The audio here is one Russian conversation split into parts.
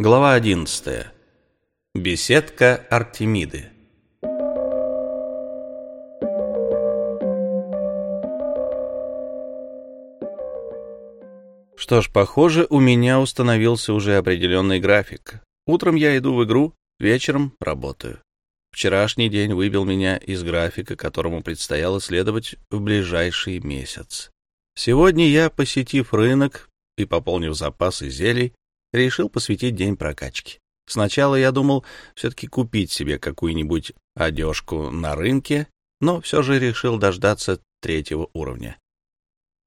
Глава 11. Беседка Артемиды. Что ж, похоже, у меня установился уже определенный график. Утром я иду в игру, вечером работаю. Вчерашний день выбил меня из графика, которому предстояло следовать в ближайший месяц. Сегодня я, посетив рынок и пополнив запасы зелий, решил посвятить день прокачке. Сначала я думал все-таки купить себе какую-нибудь одежку на рынке, но все же решил дождаться третьего уровня.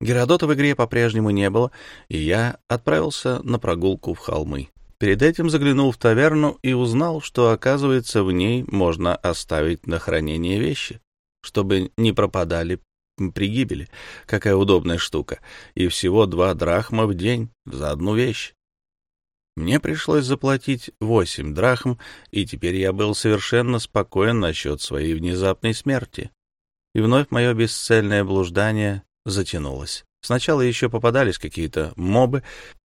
Геродота в игре по-прежнему не было, и я отправился на прогулку в холмы. Перед этим заглянул в таверну и узнал, что, оказывается, в ней можно оставить на хранение вещи, чтобы не пропадали при гибели. Какая удобная штука. И всего два драхма в день за одну вещь. Мне пришлось заплатить восемь драхм, и теперь я был совершенно спокоен насчет своей внезапной смерти. И вновь мое бесцельное блуждание затянулось. Сначала еще попадались какие-то мобы.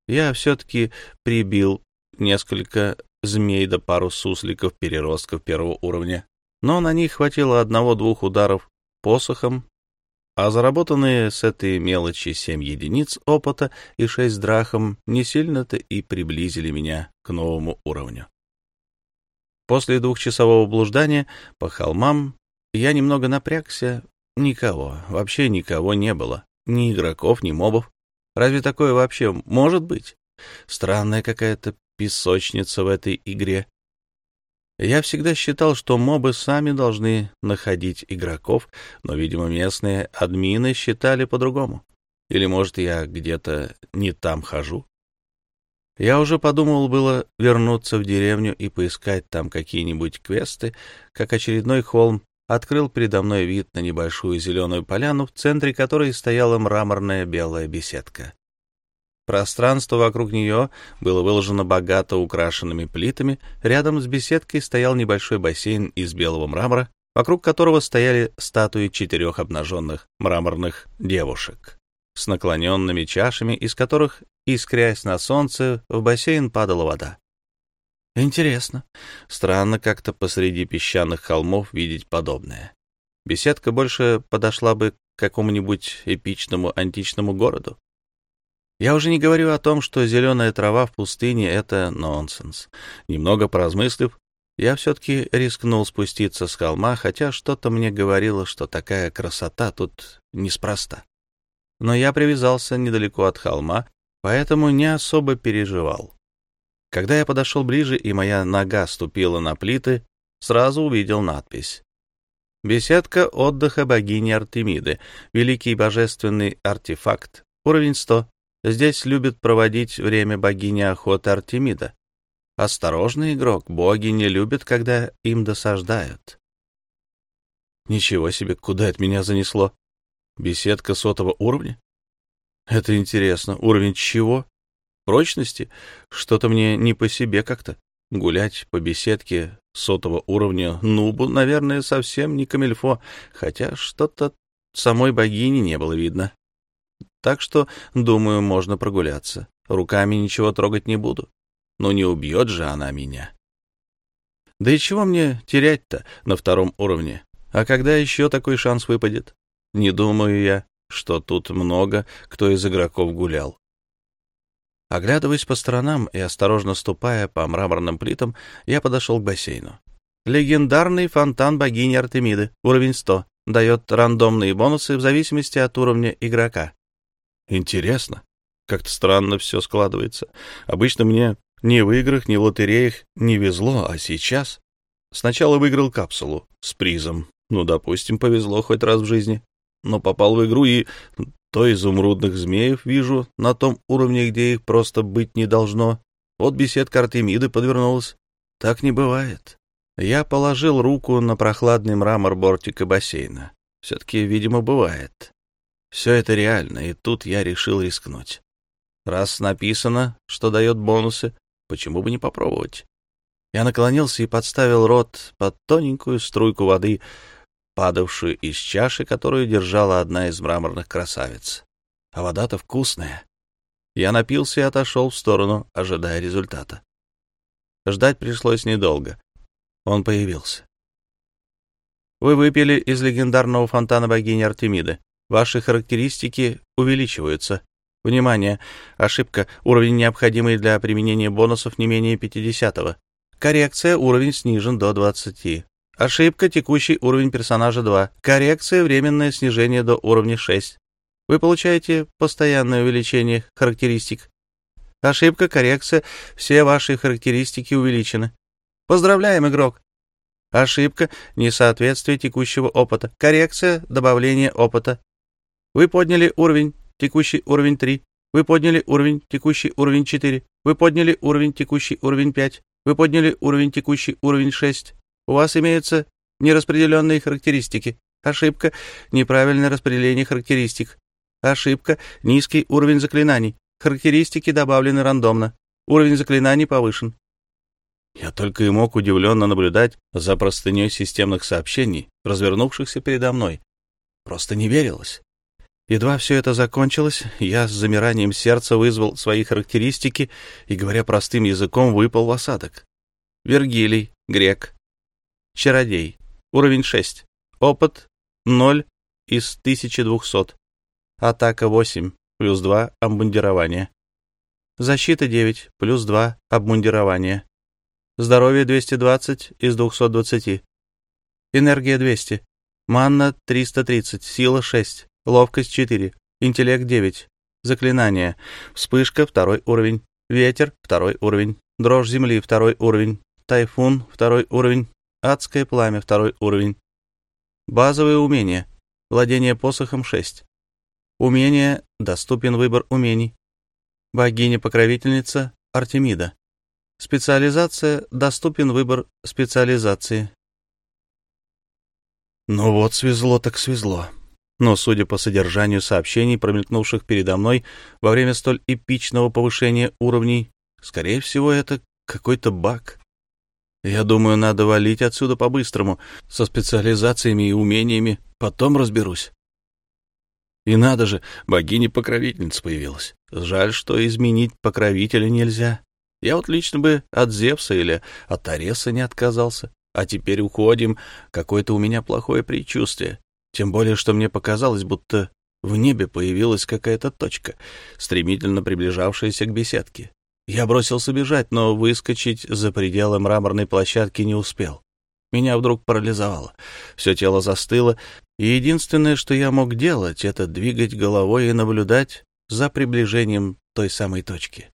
Я все-таки прибил несколько змей да пару сусликов переростков первого уровня. Но на них хватило одного-двух ударов посохом, а заработанные с этой мелочи семь единиц опыта и шесть драхом не сильно-то и приблизили меня к новому уровню. После двухчасового блуждания по холмам я немного напрягся. Никого, вообще никого не было. Ни игроков, ни мобов. Разве такое вообще может быть? Странная какая-то песочница в этой игре. Я всегда считал, что мобы сами должны находить игроков, но, видимо, местные админы считали по-другому. Или, может, я где-то не там хожу? Я уже подумал было вернуться в деревню и поискать там какие-нибудь квесты, как очередной холм открыл передо мной вид на небольшую зеленую поляну, в центре которой стояла мраморная белая беседка. Пространство вокруг нее было выложено богато украшенными плитами, рядом с беседкой стоял небольшой бассейн из белого мрамора, вокруг которого стояли статуи четырех обнаженных мраморных девушек с наклоненными чашами, из которых, искрясь на солнце, в бассейн падала вода. Интересно. Странно как-то посреди песчаных холмов видеть подобное. Беседка больше подошла бы к какому-нибудь эпичному античному городу. Я уже не говорю о том, что зеленая трава в пустыне — это нонсенс. Немного поразмыслив, я все-таки рискнул спуститься с холма, хотя что-то мне говорило, что такая красота тут неспроста. Но я привязался недалеко от холма, поэтому не особо переживал. Когда я подошел ближе, и моя нога ступила на плиты, сразу увидел надпись. «Беседка отдыха богини Артемиды. Великий божественный артефакт. Уровень 100. Здесь любит проводить время богини охоты Артемида. Осторожный игрок, боги не любят, когда им досаждают. Ничего себе, куда это меня занесло? Беседка сотого уровня? Это интересно. Уровень чего? Прочности? Что-то мне не по себе как-то. Гулять по беседке сотого уровня нубу, наверное, совсем не камельфо, хотя что-то самой богини не было видно так что, думаю, можно прогуляться. Руками ничего трогать не буду. Но не убьет же она меня. Да и чего мне терять-то на втором уровне? А когда еще такой шанс выпадет? Не думаю я, что тут много кто из игроков гулял. Оглядываясь по сторонам и осторожно ступая по мраморным плитам, я подошел к бассейну. Легендарный фонтан богини Артемиды, уровень 100, дает рандомные бонусы в зависимости от уровня игрока. Интересно. Как-то странно все складывается. Обычно мне ни в играх, ни в лотереях не везло, а сейчас... Сначала выиграл капсулу с призом. Ну, допустим, повезло хоть раз в жизни. Но попал в игру и то изумрудных змеев вижу на том уровне, где их просто быть не должно. Вот беседка Артемиды подвернулась. Так не бывает. Я положил руку на прохладный мрамор бортика бассейна. Все-таки, видимо, бывает. Все это реально, и тут я решил рискнуть. Раз написано, что дает бонусы, почему бы не попробовать? Я наклонился и подставил рот под тоненькую струйку воды, падавшую из чаши, которую держала одна из мраморных красавиц. А вода-то вкусная. Я напился и отошел в сторону, ожидая результата. Ждать пришлось недолго. Он появился. Вы выпили из легендарного фонтана богини Артемиды. Ваши характеристики увеличиваются. Внимание! Ошибка. Уровень, необходимый для применения бонусов, не менее 50 -го. Коррекция. Уровень снижен до 20. Ошибка. Текущий уровень персонажа 2. Коррекция. Временное снижение до уровня 6. Вы получаете постоянное увеличение характеристик. Ошибка. Коррекция. Все ваши характеристики увеличены. Поздравляем, игрок! Ошибка. Несоответствие текущего опыта. Коррекция. Добавление опыта. Вы подняли уровень. Текущий уровень 3. Вы подняли уровень. Текущий уровень 4. Вы подняли уровень. Текущий уровень 5. Вы подняли уровень. Текущий уровень 6. У вас имеются нераспределенные характеристики. Ошибка. Неправильное распределение характеристик. Ошибка. Низкий уровень заклинаний. Характеристики добавлены рандомно. Уровень заклинаний повышен. Я только и мог удивленно наблюдать за простыней системных сообщений, развернувшихся передо мной. Просто не верилось. Едва все это закончилось, я с замиранием сердца вызвал свои характеристики и, говоря простым языком, выпал в осадок. Вергилий, грек. Чародей. Уровень 6. Опыт 0 из 1200. Атака 8, плюс 2 обмундирование. Защита 9, плюс 2 обмундирование. Здоровье 220 из 220. Энергия 200. Манна 330, сила 6, ловкость 4, интеллект 9. Заклинание. Вспышка второй уровень. Ветер второй уровень. Дрожь земли второй уровень. Тайфун второй уровень. Адское пламя второй уровень. Базовые умения. Владение посохом 6. Умение. Доступен выбор умений. Богиня-покровительница Артемида. Специализация. Доступен выбор специализации. Ну вот, свезло так свезло. Но, судя по содержанию сообщений, промелькнувших передо мной во время столь эпичного повышения уровней, скорее всего, это какой-то баг. Я думаю, надо валить отсюда по-быстрому, со специализациями и умениями, потом разберусь. И надо же, богиня-покровительница появилась. Жаль, что изменить покровителя нельзя. Я вот лично бы от Зевса или от Ареса не отказался. А теперь уходим. Какое-то у меня плохое предчувствие. Тем более, что мне показалось, будто в небе появилась какая-то точка, стремительно приближавшаяся к беседке. Я бросился бежать, но выскочить за пределы мраморной площадки не успел. Меня вдруг парализовало. Все тело застыло, и единственное, что я мог делать, это двигать головой и наблюдать за приближением той самой точки.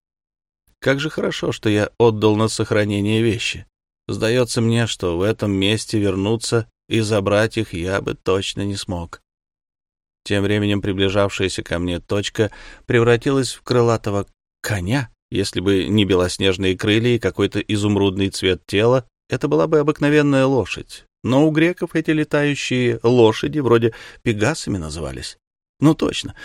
Как же хорошо, что я отдал на сохранение вещи. Сдается мне, что в этом месте вернуться и забрать их я бы точно не смог. Тем временем приближавшаяся ко мне точка превратилась в крылатого коня. Если бы не белоснежные крылья и какой-то изумрудный цвет тела, это была бы обыкновенная лошадь. Но у греков эти летающие лошади вроде пегасами назывались. Ну точно.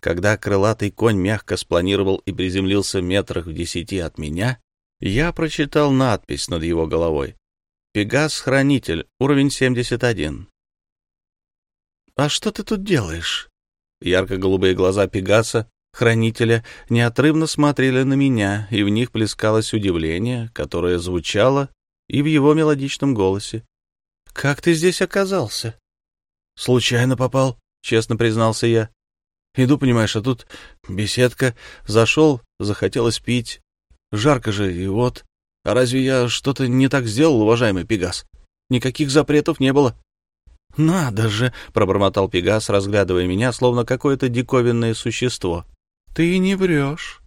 Когда крылатый конь мягко спланировал и приземлился метрах в десяти от меня, я прочитал надпись над его головой. «Пегас-хранитель, уровень 71». «А что ты тут делаешь?» Ярко-голубые глаза Пегаса, хранителя, неотрывно смотрели на меня, и в них плескалось удивление, которое звучало и в его мелодичном голосе. «Как ты здесь оказался?» «Случайно попал», — честно признался я. «Иду, понимаешь, а тут беседка. Зашел, захотелось пить. Жарко же, и вот. А разве я что-то не так сделал, уважаемый Пегас? Никаких запретов не было». «Надо же!» — пробормотал Пегас, разглядывая меня, словно какое-то диковинное существо. «Ты не врешь.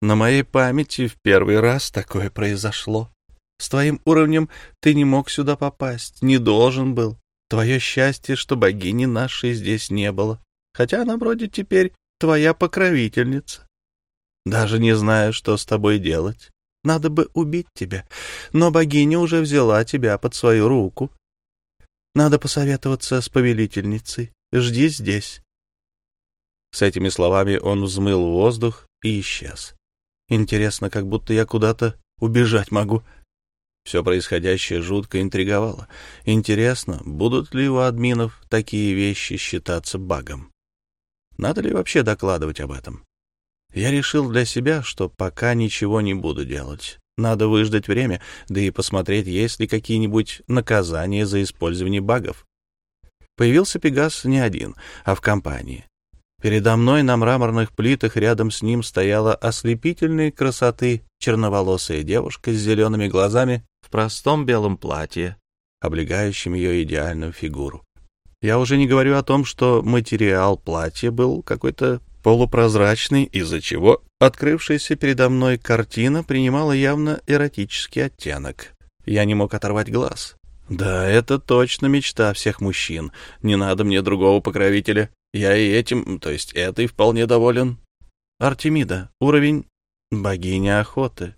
На моей памяти в первый раз такое произошло. С твоим уровнем ты не мог сюда попасть, не должен был. Твое счастье, что богини нашей здесь не было, хотя она вроде теперь твоя покровительница. Даже не знаю, что с тобой делать. Надо бы убить тебя, но богиня уже взяла тебя под свою руку. Надо посоветоваться с повелительницей. Жди здесь. С этими словами он взмыл воздух и исчез. Интересно, как будто я куда-то убежать могу. Все происходящее жутко интриговало. Интересно, будут ли у админов такие вещи считаться багом? Надо ли вообще докладывать об этом? Я решил для себя, что пока ничего не буду делать. Надо выждать время, да и посмотреть, есть ли какие-нибудь наказания за использование багов. Появился Пегас не один, а в компании. Передо мной на мраморных плитах рядом с ним стояла ослепительной красоты черноволосая девушка с зелеными глазами в простом белом платье, облегающем ее идеальную фигуру. Я уже не говорю о том, что материал платья был какой-то полупрозрачный, из-за чего открывшаяся передо мной картина принимала явно эротический оттенок. Я не мог оторвать глаз. Да, это точно мечта всех мужчин. Не надо мне другого покровителя. Я и этим, то есть этой, вполне доволен. Артемида, уровень богиня охоты.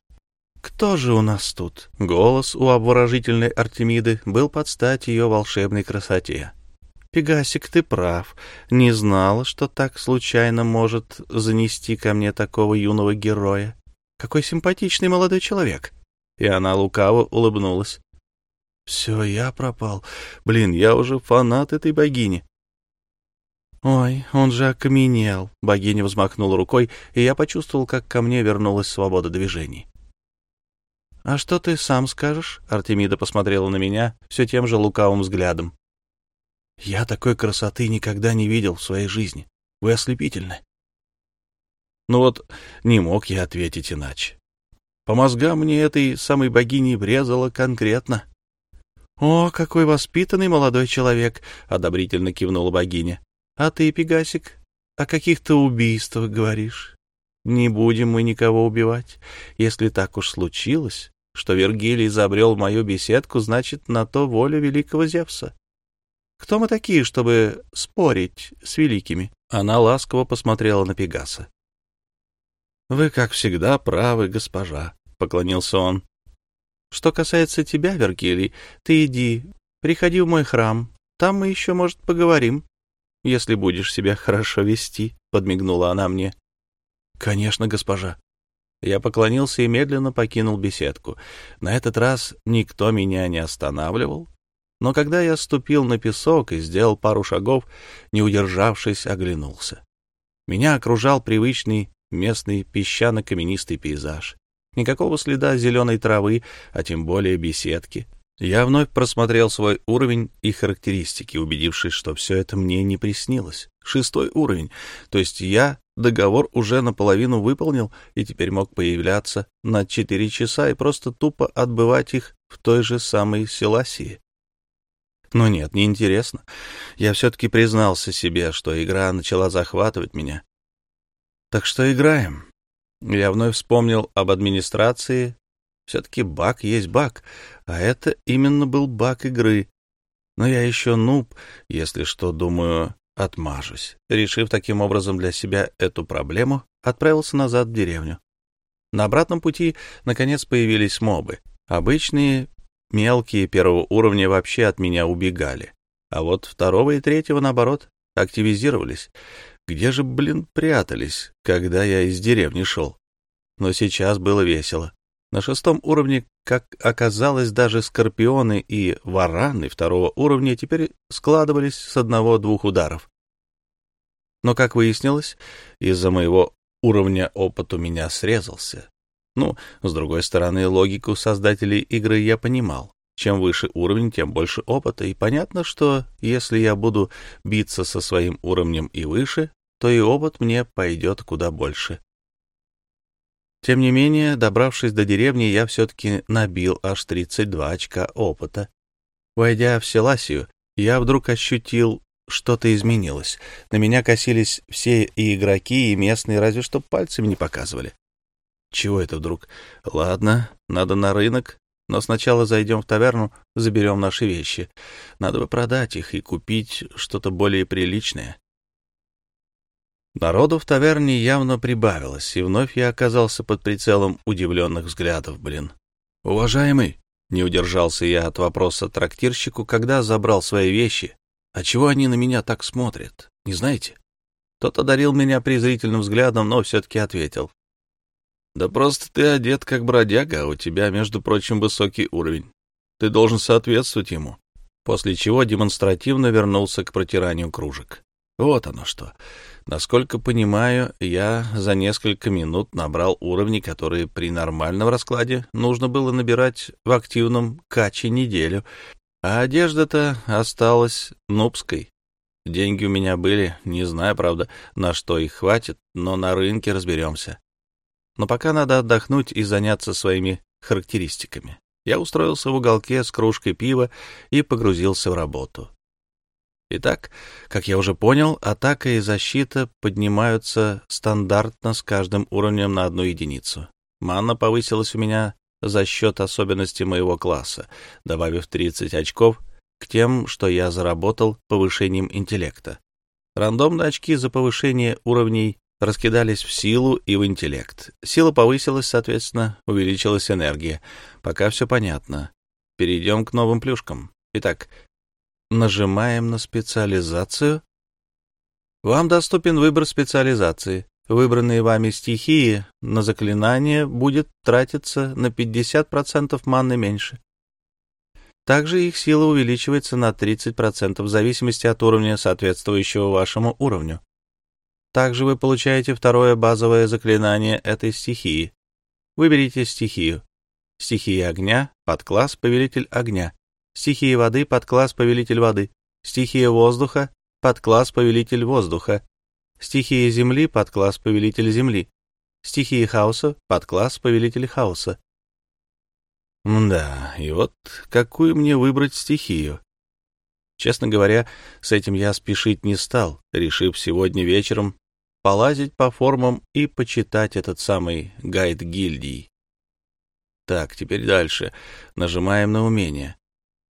Кто же у нас тут? Голос у обворожительной Артемиды был под стать ее волшебной красоте. Пегасик, ты прав. Не знала, что так случайно может занести ко мне такого юного героя. Какой симпатичный молодой человек. И она лукаво улыбнулась. Все, я пропал. Блин, я уже фанат этой богини. «Ой, он же окаменел!» — богиня взмахнула рукой, и я почувствовал, как ко мне вернулась свобода движений. «А что ты сам скажешь?» — Артемида посмотрела на меня все тем же лукавым взглядом. «Я такой красоты никогда не видел в своей жизни. Вы ослепительны». Ну вот, не мог я ответить иначе. По мозгам мне этой самой богини врезало конкретно. «О, какой воспитанный молодой человек!» — одобрительно кивнула богиня. А ты, Пегасик, о каких-то убийствах говоришь. Не будем мы никого убивать. Если так уж случилось, что Вергилий забрел мою беседку, значит, на то воля великого Зевса. Кто мы такие, чтобы спорить с великими? Она ласково посмотрела на Пегаса. — Вы, как всегда, правы, госпожа, — поклонился он. — Что касается тебя, Вергилий, ты иди, приходи в мой храм, там мы еще, может, поговорим если будешь себя хорошо вести», — подмигнула она мне. «Конечно, госпожа». Я поклонился и медленно покинул беседку. На этот раз никто меня не останавливал, но когда я ступил на песок и сделал пару шагов, не удержавшись, оглянулся. Меня окружал привычный местный песчано-каменистый пейзаж. Никакого следа зеленой травы, а тем более беседки. Я вновь просмотрел свой уровень и характеристики, убедившись, что все это мне не приснилось. Шестой уровень, то есть я договор уже наполовину выполнил и теперь мог появляться на четыре часа и просто тупо отбывать их в той же самой Селасии. Но нет, неинтересно. Я все-таки признался себе, что игра начала захватывать меня. Так что играем. Я вновь вспомнил об администрации, все-таки баг есть баг, а это именно был баг игры. Но я еще нуб, если что, думаю, отмажусь. Решив таким образом для себя эту проблему, отправился назад в деревню. На обратном пути, наконец, появились мобы. Обычные, мелкие первого уровня вообще от меня убегали. А вот второго и третьего, наоборот, активизировались. Где же, блин, прятались, когда я из деревни шел? Но сейчас было весело. На шестом уровне, как оказалось, даже скорпионы и вараны второго уровня теперь складывались с одного-двух ударов. Но, как выяснилось, из-за моего уровня опыт у меня срезался. Ну, с другой стороны, логику создателей игры я понимал. Чем выше уровень, тем больше опыта, и понятно, что если я буду биться со своим уровнем и выше, то и опыт мне пойдет куда больше. Тем не менее, добравшись до деревни, я все-таки набил аж 32 очка опыта. Войдя в Селасию, я вдруг ощутил, что-то изменилось. На меня косились все и игроки, и местные, разве что пальцами не показывали. Чего это вдруг? Ладно, надо на рынок, но сначала зайдем в таверну, заберем наши вещи. Надо бы продать их и купить что-то более приличное. Народу в таверне явно прибавилось, и вновь я оказался под прицелом удивленных взглядов, блин. «Уважаемый!» — не удержался я от вопроса трактирщику, когда забрал свои вещи. «А чего они на меня так смотрят? Не знаете?» Тот одарил меня презрительным взглядом, но все-таки ответил. «Да просто ты одет как бродяга, а у тебя, между прочим, высокий уровень. Ты должен соответствовать ему». После чего демонстративно вернулся к протиранию кружек. Вот оно что. Насколько понимаю, я за несколько минут набрал уровни, которые при нормальном раскладе нужно было набирать в активном каче неделю, а одежда-то осталась нубской. Деньги у меня были, не знаю, правда, на что их хватит, но на рынке разберемся. Но пока надо отдохнуть и заняться своими характеристиками. Я устроился в уголке с кружкой пива и погрузился в работу. Итак, как я уже понял, атака и защита поднимаются стандартно с каждым уровнем на одну единицу. Манна повысилась у меня за счет особенностей моего класса, добавив 30 очков к тем, что я заработал повышением интеллекта. Рандомные очки за повышение уровней раскидались в силу и в интеллект. Сила повысилась, соответственно, увеличилась энергия. Пока все понятно. Перейдем к новым плюшкам. Итак, нажимаем на специализацию. Вам доступен выбор специализации. Выбранные вами стихии на заклинание будет тратиться на 50% маны меньше. Также их сила увеличивается на 30% в зависимости от уровня, соответствующего вашему уровню. Также вы получаете второе базовое заклинание этой стихии. Выберите стихию. Стихия огня, подкласс Повелитель огня. Стихия воды, подкласс Повелитель воды. Стихия воздуха, подкласс Повелитель воздуха. Стихия земли, подкласс Повелитель земли. Стихия хаоса, подкласс Повелитель хаоса. Да, и вот какую мне выбрать стихию? Честно говоря, с этим я спешить не стал, решив сегодня вечером полазить по формам и почитать этот самый гайд гильдий. Так, теперь дальше. Нажимаем на умение.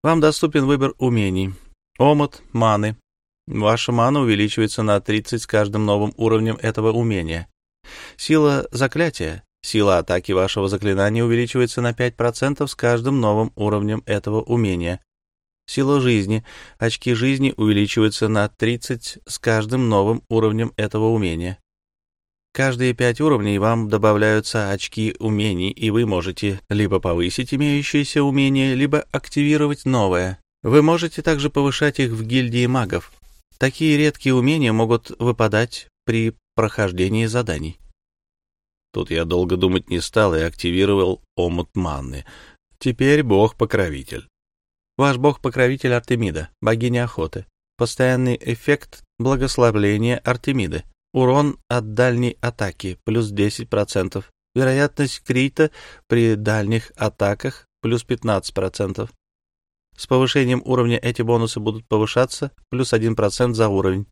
Вам доступен выбор умений. Омут, маны. Ваша мана увеличивается на 30 с каждым новым уровнем этого умения. Сила заклятия. Сила атаки вашего заклинания увеличивается на 5% с каждым новым уровнем этого умения. Сила жизни. Очки жизни увеличиваются на 30 с каждым новым уровнем этого умения. Каждые пять уровней вам добавляются очки умений, и вы можете либо повысить имеющиеся умения, либо активировать новое. Вы можете также повышать их в гильдии магов. Такие редкие умения могут выпадать при прохождении заданий. Тут я долго думать не стал и активировал омут манны. Теперь бог-покровитель. Ваш бог-покровитель Артемида, богиня охоты. Постоянный эффект благословления Артемиды. Урон от дальней атаки плюс 10%. Вероятность крита при дальних атаках плюс 15%. С повышением уровня эти бонусы будут повышаться плюс 1% за уровень.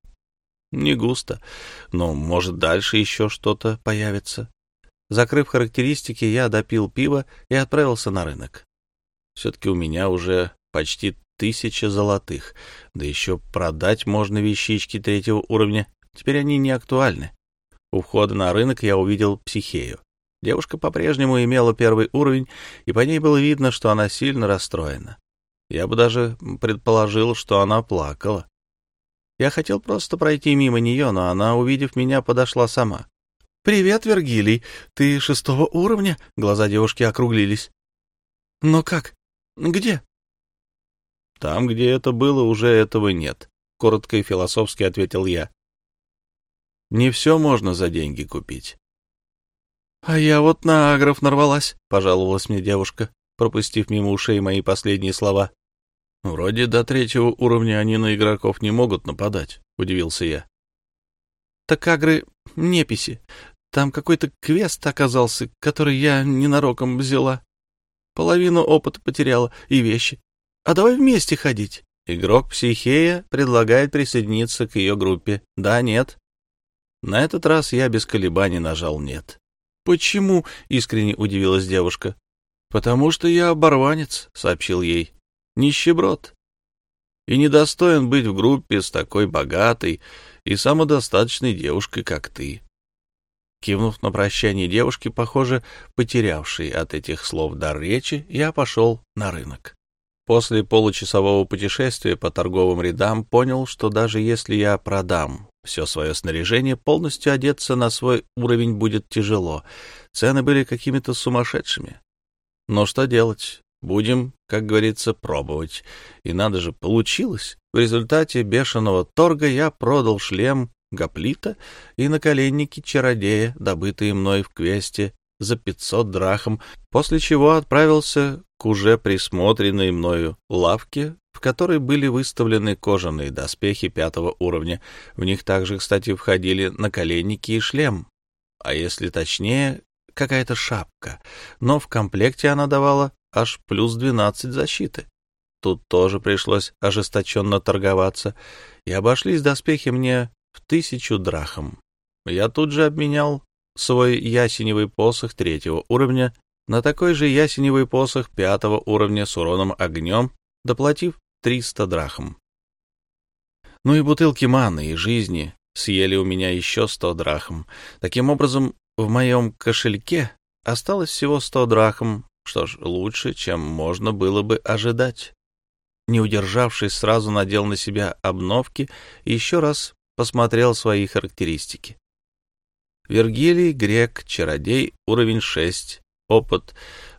Не густо, но может дальше еще что-то появится. Закрыв характеристики, я допил пиво и отправился на рынок. Все-таки у меня уже почти тысяча золотых, да еще продать можно вещички третьего уровня, теперь они не актуальны. У входа на рынок я увидел психею. Девушка по-прежнему имела первый уровень, и по ней было видно, что она сильно расстроена. Я бы даже предположил, что она плакала. Я хотел просто пройти мимо нее, но она, увидев меня, подошла сама. «Привет, Вергилий. Ты шестого уровня?» Глаза девушки округлились. «Но как? Где?» Там, где это было, уже этого нет, — коротко и философски ответил я. Не все можно за деньги купить. — А я вот на агров нарвалась, — пожаловалась мне девушка, пропустив мимо ушей мои последние слова. — Вроде до третьего уровня они на игроков не могут нападать, — удивился я. — Так агры — неписи. Там какой-то квест оказался, который я ненароком взяла. Половину опыта потеряла и вещи. А давай вместе ходить. Игрок Психея предлагает присоединиться к ее группе. Да, нет. На этот раз я без колебаний нажал «нет». «Почему?» — искренне удивилась девушка. «Потому что я оборванец», — сообщил ей. «Нищеброд. И недостоин быть в группе с такой богатой и самодостаточной девушкой, как ты». Кивнув на прощание девушки, похоже, потерявшей от этих слов дар речи, я пошел на рынок. После получасового путешествия по торговым рядам понял, что даже если я продам все свое снаряжение, полностью одеться на свой уровень будет тяжело. Цены были какими-то сумасшедшими. Но что делать? Будем, как говорится, пробовать. И надо же, получилось. В результате бешеного торга я продал шлем гоплита и наколенники чародея, добытые мной в квесте за 500 драхм, после чего отправился к уже присмотренной мною лавке, в которой были выставлены кожаные доспехи пятого уровня. В них также, кстати, входили наколенники и шлем, а если точнее, какая-то шапка, но в комплекте она давала аж плюс 12 защиты. Тут тоже пришлось ожесточенно торговаться, и обошлись доспехи мне в тысячу драхм. Я тут же обменял свой ясеневый посох третьего уровня на такой же ясеневый посох пятого уровня с уроном огнем, доплатив 300 драхм. Ну и бутылки маны и жизни съели у меня еще 100 драхм. Таким образом, в моем кошельке осталось всего 100 драхм, что ж, лучше, чем можно было бы ожидать. Не удержавшись, сразу надел на себя обновки и еще раз посмотрел свои характеристики. Вергилий, грек, чародей, уровень 6, опыт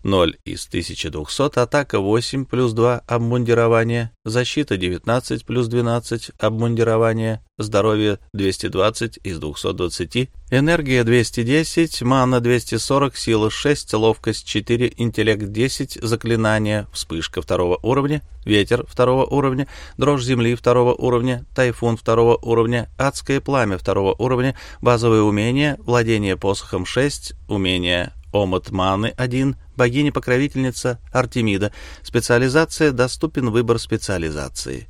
0 из 1200, атака 8 плюс 2, обмундирование, защита 19 плюс 12, обмундирование, здоровье 220 из 220, энергия 210, мана 240, сила 6, ловкость 4, интеллект 10, заклинание, вспышка второго уровня, ветер второго уровня, дрожь земли второго уровня, тайфун второго уровня, адское пламя второго уровня, базовые умения, владение посохом 6, умение Омут маны 1, богиня-покровительница Артемида. Специализация, доступен выбор специализации.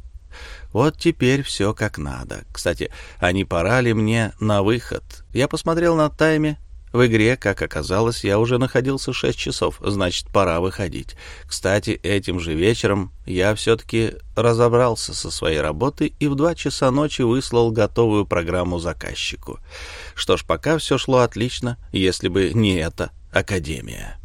Вот теперь все как надо. Кстати, а не пора ли мне на выход? Я посмотрел на тайме. В игре, как оказалось, я уже находился шесть часов, значит, пора выходить. Кстати, этим же вечером я все-таки разобрался со своей работой и в два часа ночи выслал готовую программу заказчику. Что ж, пока все шло отлично, если бы не это Академия.